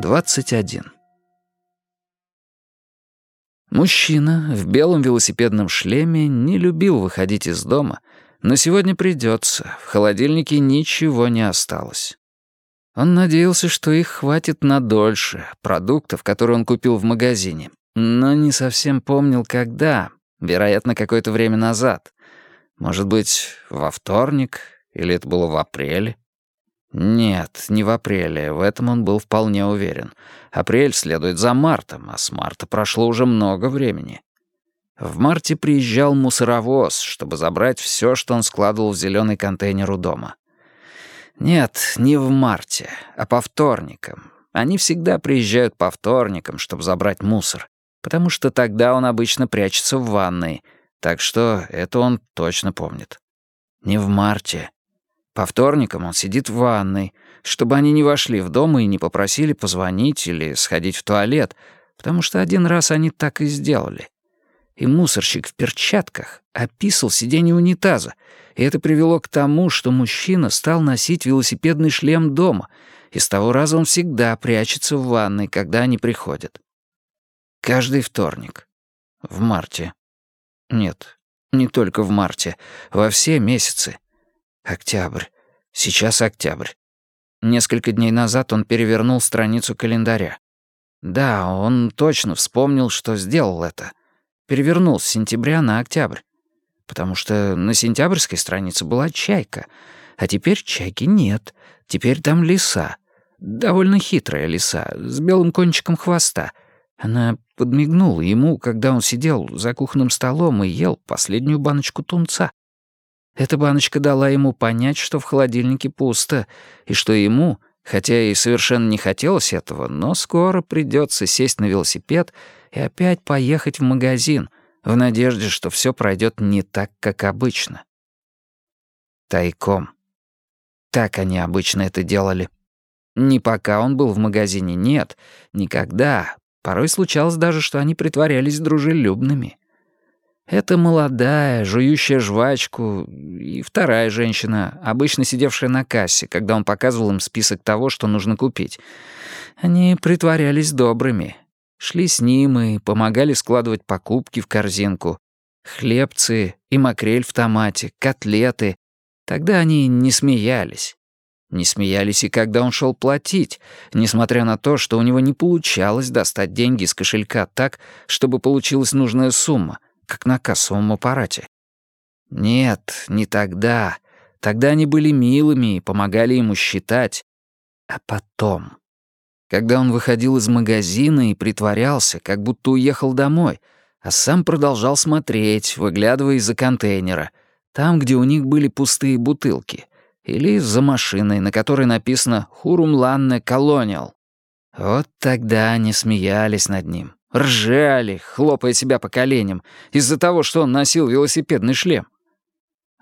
21. Мужчина в белом велосипедном шлеме не любил выходить из дома, но сегодня придется, в холодильнике ничего не осталось. Он надеялся, что их хватит на дольше, продуктов, которые он купил в магазине, но не совсем помнил, когда, вероятно, какое-то время назад. Может быть, во вторник, или это было в апреле. Нет, не в апреле, в этом он был вполне уверен. Апрель следует за мартом, а с марта прошло уже много времени. В марте приезжал мусоровоз, чтобы забрать все, что он складывал в зеленый контейнер у дома. Нет, не в марте, а по вторникам. Они всегда приезжают по вторникам, чтобы забрать мусор, потому что тогда он обычно прячется в ванной, так что это он точно помнит. Не в марте, по вторникам он сидит в ванной, чтобы они не вошли в дом и не попросили позвонить или сходить в туалет, потому что один раз они так и сделали. И мусорщик в перчатках описал сиденье унитаза, и это привело к тому, что мужчина стал носить велосипедный шлем дома, и с того раза он всегда прячется в ванной, когда они приходят. Каждый вторник. В марте. Нет, не только в марте, во все месяцы. Октябрь. Сейчас октябрь. Несколько дней назад он перевернул страницу календаря. Да, он точно вспомнил, что сделал это. Перевернул с сентября на октябрь. Потому что на сентябрьской странице была чайка, а теперь чайки нет. Теперь там лиса. Довольно хитрая лиса, с белым кончиком хвоста. Она подмигнула ему, когда он сидел за кухонным столом и ел последнюю баночку тунца. Эта баночка дала ему понять, что в холодильнике пусто, и что ему, хотя и совершенно не хотелось этого, но скоро придется сесть на велосипед и опять поехать в магазин, в надежде, что все пройдет не так, как обычно. Тайком. Так они обычно это делали. Не пока он был в магазине, нет, никогда. Порой случалось даже, что они притворялись дружелюбными. Это молодая, жующая жвачку, и вторая женщина, обычно сидевшая на кассе, когда он показывал им список того, что нужно купить. Они притворялись добрыми. Шли с ним и помогали складывать покупки в корзинку. Хлебцы и макрель в томате, котлеты. Тогда они не смеялись. Не смеялись и когда он шел платить, несмотря на то, что у него не получалось достать деньги из кошелька так, чтобы получилась нужная сумма — как на кассовом аппарате. Нет, не тогда. Тогда они были милыми и помогали ему считать. А потом, когда он выходил из магазина и притворялся, как будто уехал домой, а сам продолжал смотреть, выглядывая из-за контейнера, там, где у них были пустые бутылки, или за машиной, на которой написано «Хурумланне Колониал». Вот тогда они смеялись над ним, Ржали, хлопая себя по коленям, из-за того, что он носил велосипедный шлем.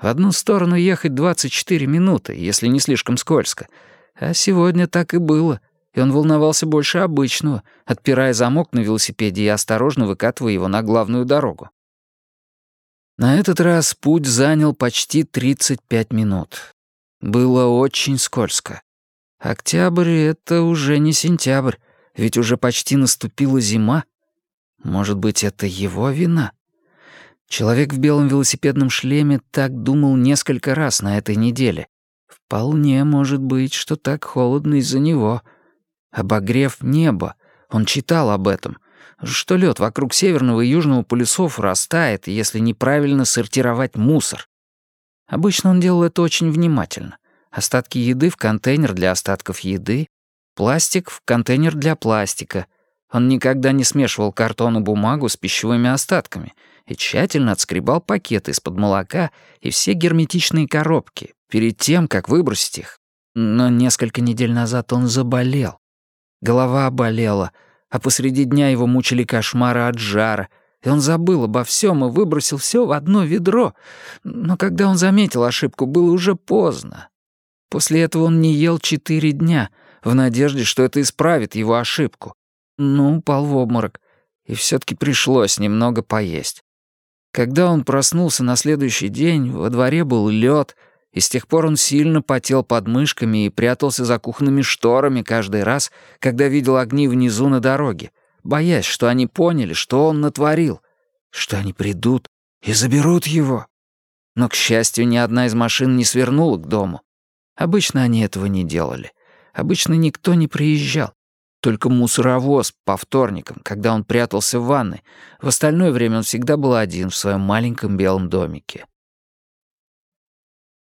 В одну сторону ехать 24 минуты, если не слишком скользко. А сегодня так и было, и он волновался больше обычного, отпирая замок на велосипеде и осторожно выкатывая его на главную дорогу. На этот раз путь занял почти 35 минут. Было очень скользко. Октябрь — это уже не сентябрь, ведь уже почти наступила зима. Может быть, это его вина? Человек в белом велосипедном шлеме так думал несколько раз на этой неделе. Вполне может быть, что так холодно из-за него. Обогрев небо. Он читал об этом. Что лед вокруг северного и южного полюсов растает, если неправильно сортировать мусор. Обычно он делал это очень внимательно. Остатки еды в контейнер для остатков еды, пластик в контейнер для пластика — он никогда не смешивал картон и бумагу с пищевыми остатками и тщательно отскребал пакеты из-под молока и все герметичные коробки перед тем, как выбросить их. Но несколько недель назад он заболел. Голова болела, а посреди дня его мучили кошмары от жара, и он забыл обо всем и выбросил все в одно ведро. Но когда он заметил ошибку, было уже поздно. После этого он не ел четыре дня, в надежде, что это исправит его ошибку но упал в обморок, и все таки пришлось немного поесть. Когда он проснулся на следующий день, во дворе был лед, и с тех пор он сильно потел под мышками и прятался за кухонными шторами каждый раз, когда видел огни внизу на дороге, боясь, что они поняли, что он натворил, что они придут и заберут его. Но, к счастью, ни одна из машин не свернула к дому. Обычно они этого не делали. Обычно никто не приезжал. Только мусоровоз по вторникам, когда он прятался в ванной. В остальное время он всегда был один в своем маленьком белом домике.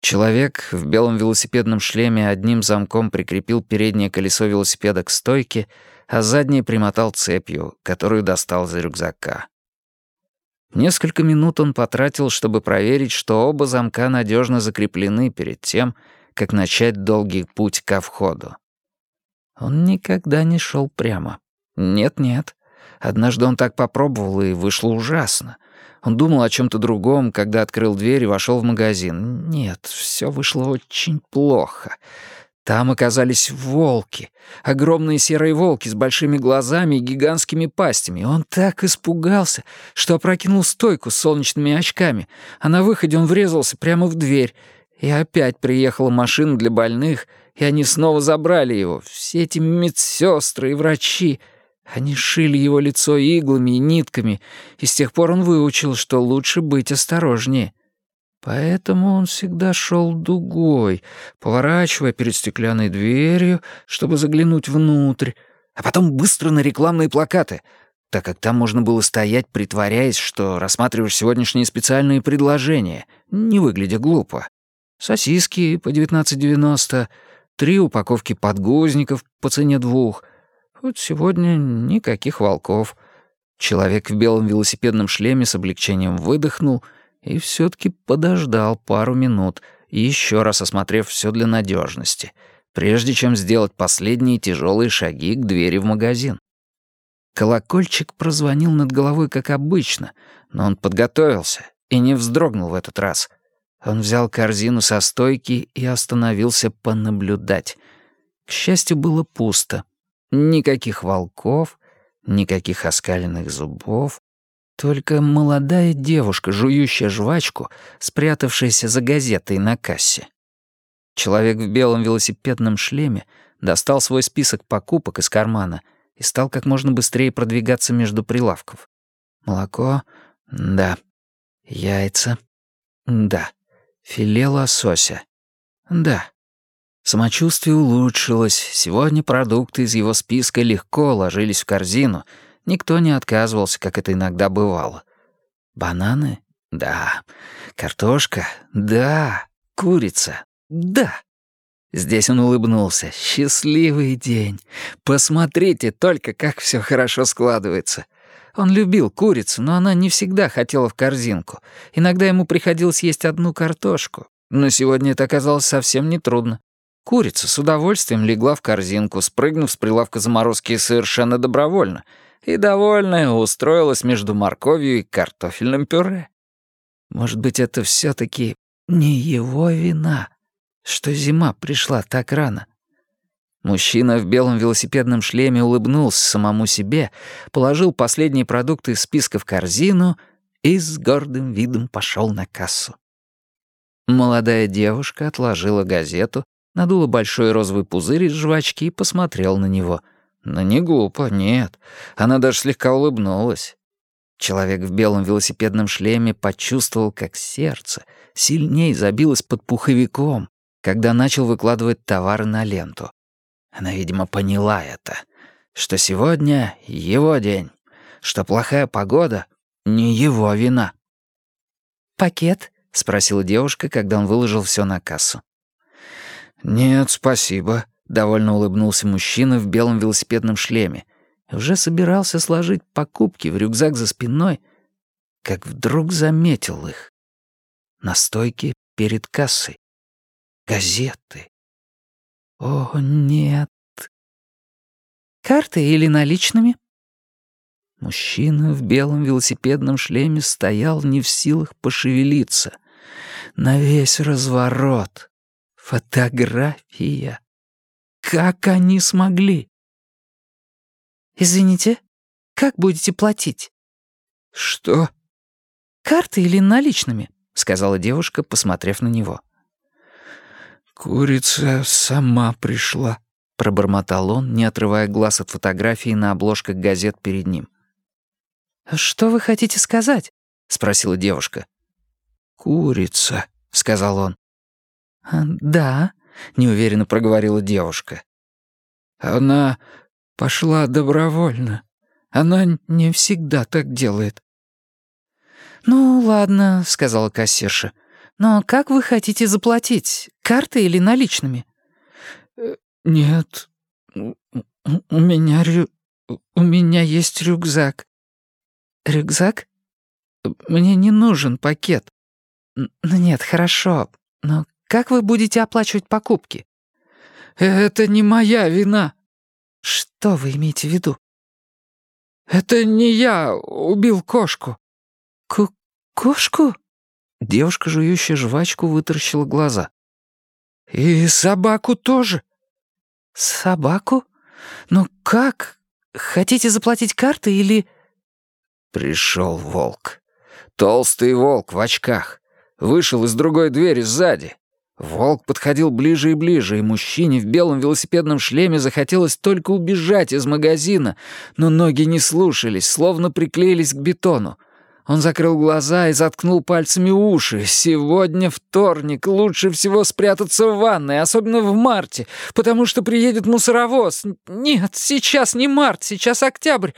Человек в белом велосипедном шлеме одним замком прикрепил переднее колесо велосипеда к стойке, а заднее примотал цепью, которую достал из рюкзака. Несколько минут он потратил, чтобы проверить, что оба замка надежно закреплены перед тем, как начать долгий путь ко входу. Он никогда не шел прямо. Нет-нет. Однажды он так попробовал, и вышло ужасно. Он думал о чем-то другом, когда открыл дверь и вошел в магазин. Нет, все вышло очень плохо. Там оказались волки. Огромные серые волки с большими глазами и гигантскими пастями. Он так испугался, что опрокинул стойку с солнечными очками, а на выходе он врезался прямо в дверь. И опять приехала машина для больных, и они снова забрали его. Все эти медсестры и врачи. Они шили его лицо иглами и нитками, и с тех пор он выучил, что лучше быть осторожнее. Поэтому он всегда шел дугой, поворачивая перед стеклянной дверью, чтобы заглянуть внутрь, а потом быстро на рекламные плакаты, так как там можно было стоять, притворяясь, что рассматриваешь сегодняшние специальные предложения, не выглядя глупо. Сосиски по 19,90, три упаковки подгузников по цене двух. Вот сегодня никаких волков. Человек в белом велосипедном шлеме с облегчением выдохнул — и все-таки подождал пару минут, еще раз осмотрев все для надежности, прежде чем сделать последние тяжелые шаги к двери в магазин. Колокольчик прозвонил над головой, как обычно, но он подготовился и не вздрогнул в этот раз. Он взял корзину со стойки и остановился понаблюдать. К счастью, было пусто. Никаких волков, никаких оскаленных зубов, только молодая девушка, жующая жвачку, спрятавшаяся за газетой на кассе. Человек в белом велосипедном шлеме достал свой список покупок из кармана и стал как можно быстрее продвигаться между прилавков. Молоко? Да. Яйца? Да. Филе лосося? Да. Самочувствие улучшилось. Сегодня продукты из его списка легко ложились в корзину — Никто не отказывался, как это иногда бывало. Бананы? Да. Картошка? Да. Курица? Да. Здесь он улыбнулся. Счастливый день. Посмотрите только, как все хорошо складывается. Он любил курицу, но она не всегда хотела в корзинку. Иногда ему приходилось есть одну картошку. Но сегодня это оказалось совсем нетрудно. Курица с удовольствием легла в корзинку, спрыгнув с прилавка заморозки совершенно добровольно — и, довольная, устроилась между морковью и картофельным пюре. Может быть, это все таки не его вина, что зима пришла так рано. Мужчина в белом велосипедном шлеме улыбнулся самому себе, положил последние продукты из списка в корзину и с гордым видом пошел на кассу. Молодая девушка отложила газету, надула большой розовый пузырь из жвачки и посмотрела на него — но не глупо, нет. Она даже слегка улыбнулась. Человек в белом велосипедном шлеме почувствовал, как сердце сильнее забилось под пуховиком, когда начал выкладывать товары на ленту. Она, видимо, поняла это, что сегодня его день, что плохая погода — не его вина. «Пакет?» — спросила девушка, когда он выложил все на кассу. «Нет, спасибо», Довольно улыбнулся мужчина в белом велосипедном шлеме. Уже собирался сложить покупки в рюкзак за спиной, как вдруг заметил их. На стойке перед кассой. Газеты. О, нет. Карты или наличными? Мужчина в белом велосипедном шлеме стоял не в силах пошевелиться. На весь разворот. Фотография. Как они смогли? «Извините, как будете платить?» «Что?» «Карты или наличными?» — сказала девушка, посмотрев на него. «Курица сама пришла», — пробормотал он, не отрывая глаз от фотографии на обложках газет перед ним. «Что вы хотите сказать?» — спросила девушка. «Курица», — сказал он. «А, «Да», — неуверенно проговорила девушка. «Она пошла добровольно. Она не всегда так делает». «Ну, ладно», — сказала кассирша. «Но как вы хотите заплатить? Картой или наличными?» «Э, «Нет, у меня рю... у меня есть рюкзак». «Рюкзак?» «Мне не нужен пакет». «Ну нет, хорошо. Но как вы будете оплачивать покупки?» «Это не моя вина». «Что вы имеете в виду?» «Это не я убил кошку». К «Кошку?» Девушка, жующая жвачку, вытаращила глаза. «И собаку тоже». «Собаку? Ну как? Хотите заплатить картой или...» Пришел волк. Толстый волк в очках. Вышел из другой двери сзади. Волк подходил ближе и ближе, и мужчине в белом велосипедном шлеме захотелось только убежать из магазина, но ноги не слушались, словно приклеились к бетону. Он закрыл глаза и заткнул пальцами уши. «Сегодня вторник, лучше всего спрятаться в ванной, особенно в марте, потому что приедет мусоровоз. Нет, сейчас не март, сейчас октябрь,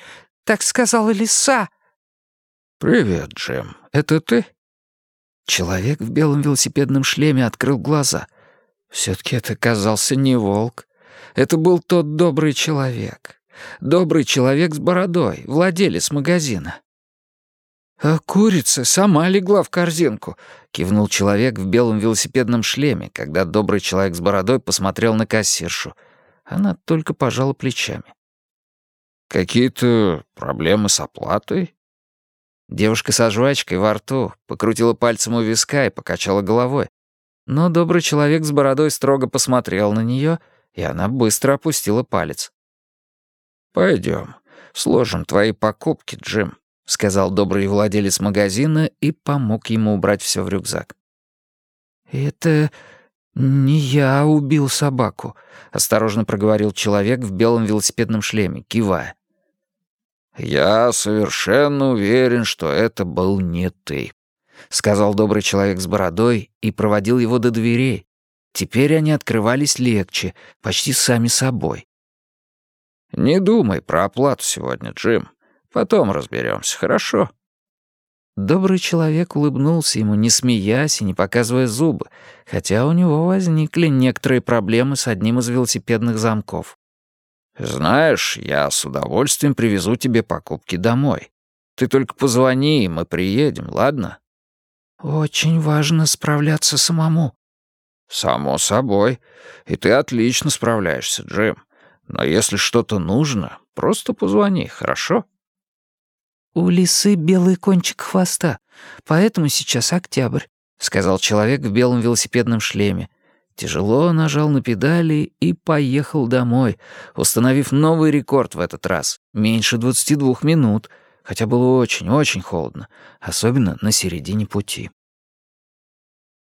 так сказала лиса». «Привет, Джим, это ты?» Человек в белом велосипедном шлеме открыл глаза. Все-таки это казался не волк. Это был тот добрый человек. Добрый человек с бородой, владелец магазина. «А курица сама легла в корзинку», — кивнул человек в белом велосипедном шлеме, когда добрый человек с бородой посмотрел на кассиршу. Она только пожала плечами. «Какие-то проблемы с оплатой?» Девушка со жвачкой во рту покрутила пальцем у виска и покачала головой. Но добрый человек с бородой строго посмотрел на нее, и она быстро опустила палец. «Пойдем, сложим твои покупки, Джим», — сказал добрый владелец магазина и помог ему убрать все в рюкзак. «Это не я убил собаку», — осторожно проговорил человек в белом велосипедном шлеме, кивая. «Я совершенно уверен, что это был не ты», — сказал добрый человек с бородой и проводил его до дверей. Теперь они открывались легче, почти сами собой. «Не думай про оплату сегодня, Джим. Потом разберемся, хорошо?» Добрый человек улыбнулся ему, не смеясь и не показывая зубы, хотя у него возникли некоторые проблемы с одним из велосипедных замков. «Знаешь, я с удовольствием привезу тебе покупки домой. Ты только позвони, и мы приедем, ладно?» «Очень важно справляться самому». «Само собой. И ты отлично справляешься, Джим. Но если что-то нужно, просто позвони, хорошо?» «У лисы белый кончик хвоста, поэтому сейчас октябрь», — сказал человек в белом велосипедном шлеме. Тяжело нажал на педали и поехал домой, установив новый рекорд в этот раз — меньше 22 минут, хотя было очень-очень холодно, особенно на середине пути.